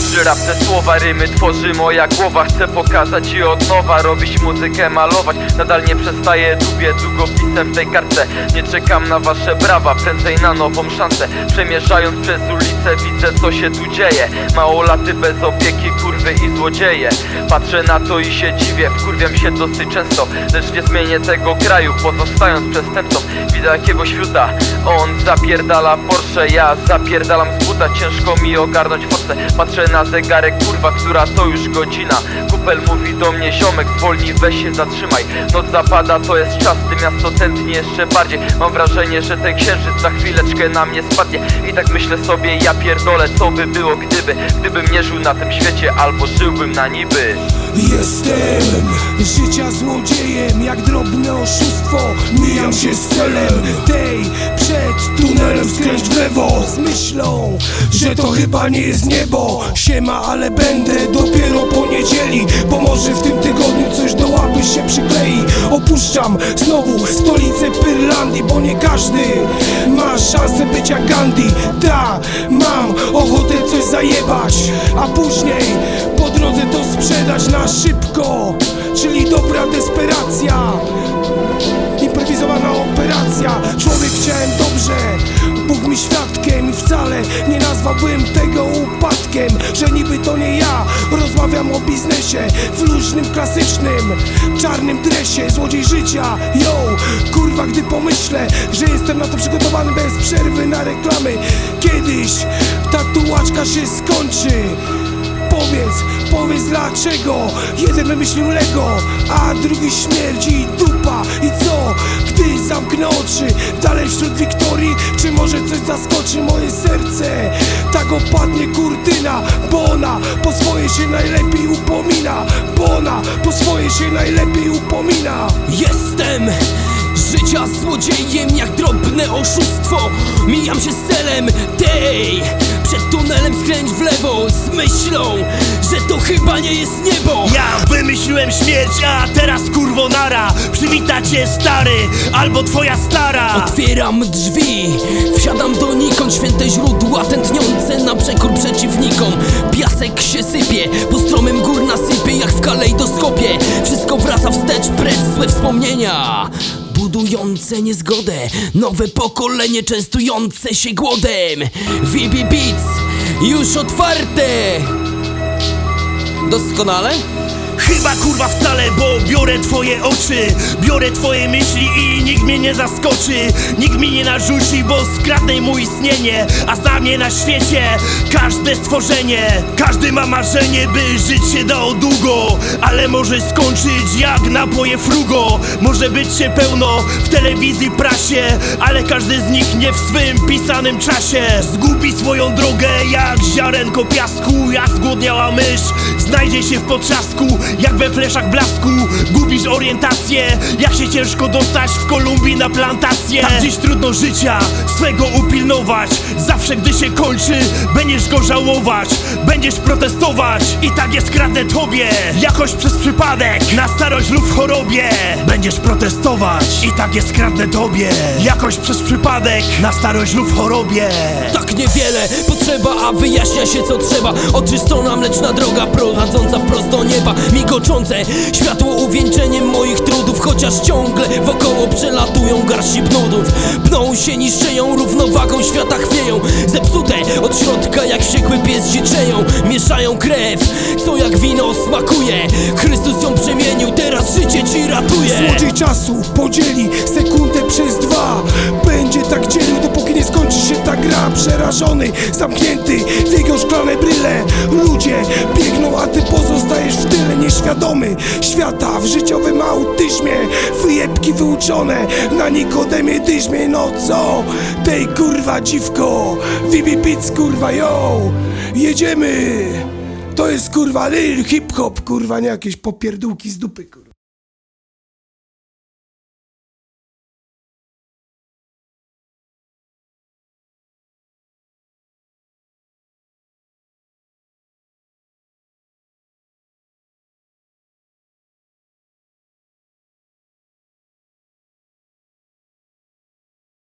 tworzy rap, te słowa, rymy tworzy moja głowa. Chcę pokazać i od nowa robić muzykę, malować. Nadal nie przestaję, dłubię długopisem w tej kartce. Nie czekam na wasze brawa, prędzej na nową szansę. Przemierzając przez ulicę widzę co się tu dzieje. Małolaty bez opieki, kurwy i złodzieje. Patrzę na to i się dziwię, wkurwiam się dosyć często. Lecz nie zmienię tego kraju, pozostając przestępcą Widzę jakiegoś fiuta, on zapierdala Porsche Ja zapierdalam z buta, ciężko mi ogarnąć forsę Patrzę na zegarek, kurwa, która to już godzina. Kupel mówi do mnie, ziomek, zwolnij, weź się zatrzymaj. Noc zapada, to jest czas, ty miasto tętni jeszcze bardziej. Mam wrażenie, że ten księżyc za chwileczkę na mnie spadnie. I tak myślę sobie, ja pierdolę, co by było gdyby. Gdybym nie żył na tym świecie, albo żyłbym na niby Jestem. Życia złodziejem Jak drobne oszustwo Mijam się z celem Tej przed tunelem skręć w lewo Z myślą, że to chyba nie jest niebo. Siema, ale będę dopiero po niedzieli Bo może w tym tygodniu coś do łapy się przyklei. Opuszczam znowu stolicę Pyrlandii Bo nie każdy ma szansę być jak Gandhi. Ta, mam ochotę coś zajebać A później sprzedać na szybko Czyli dobra desperacja. Improwizowana operacja. Człowiek chciałem dobrze Bóg mi świadkiem wcale nie nazwałbym tego upadkiem Że niby to nie ja. Rozmawiam o biznesie W luźnym, klasycznym, czarnym dresie. Złodziej życia, yo. Kurwa, gdy pomyślę, że jestem na to przygotowany Bez przerwy na reklamy. Kiedyś tatuaczka się skończy. Powiedz, powiedz dlaczego. Jeden wymyślił Lego, a drugi śmierć i dupa. I co, gdy zamknę oczy Dalej wśród Wiktorii, czy może coś zaskoczy moje serce? Tak opadnie kurtyna, bo ona po swoje się najlepiej upomina. Bo ona po swoje się najlepiej upomina. Jestem życia złodziejem jak drobne oszustwo. Mijam się z celem tej tunelem skręć w lewo z myślą, że to chyba nie jest niebo. Ja wymyśliłem śmierć, a teraz kurwo nara. Przywita cię stary, albo twoja stara. Otwieram drzwi, wsiadam donikąd Święte źródła tętniące na przekór przeciwnikom. Piasek się sypie, po stromym gór nasypie Jak w kalejdoskopie. Wszystko wraca wstecz, precz złe wspomnienia. Budujące niezgodę Nowe pokolenie częstujące się głodem. VB Beats już otwarte Doskonale? Chyba kurwa wcale, bo biorę twoje oczy. Biorę twoje myśli i nikt mnie nie zaskoczy. Nikt mi nie narzuci, bo skradnę mu istnienie A za mnie na świecie. Każde stworzenie Każdy ma marzenie, by żyć się dało długo. Ale może skończyć jak napoje frugo. Może być się pełno w telewizji, prasie Ale każdy z nich nie w swym pisanym czasie. Zgubi swoją drogę jak ziarenko piasku Jak zgłodniała mysz. Znajdzie się w potrzasku Jak we fleszach blasku Gubisz orientację. Jak się ciężko dostać w Kolumbii na plantację. Tam dziś trudno życia swego upilnować. Zawsze gdy się kończy Będziesz go żałować. Będziesz protestować I tak jest kradnę tobie. Jakoś przez przypadek Na starość lub w chorobie. Będziesz protestować I tak jest kradnę tobie. Jakoś przez przypadek Na starość lub w chorobie. Tak niewiele potrzeba, a wyjaśnia się co trzeba. Oczyszczona mleczna droga prowadząca wprost do światło uwieńczeniem moich trudów Chociaż ciągle wokoło przelatują garści brudów Pną się, niszczeją, równowagą świata chwieją. Zepsute od środka jak wściekły pies dzieczeją Mieszają krew, co jak wino smakuje. Chrystus ją przemienił, teraz życie ci ratuje. Złodziej czasu podzieli sekundę przez dwa. Będzie tak dzielił, dopóki nie skończy się ta gra. Przerażony, zamknięty w jego szklane bryle. Ludzie biegną, Nieświadomy świata w życiowym autyzmie. Wyjebki wyuczone na Nikodemie dyżmie No co? Tej kurwa dziwko. Vibi Beats kurwa yo. Jedziemy. To jest kurwa lil hip hop kurwa nie jakieś popierdółki z dupy kurwa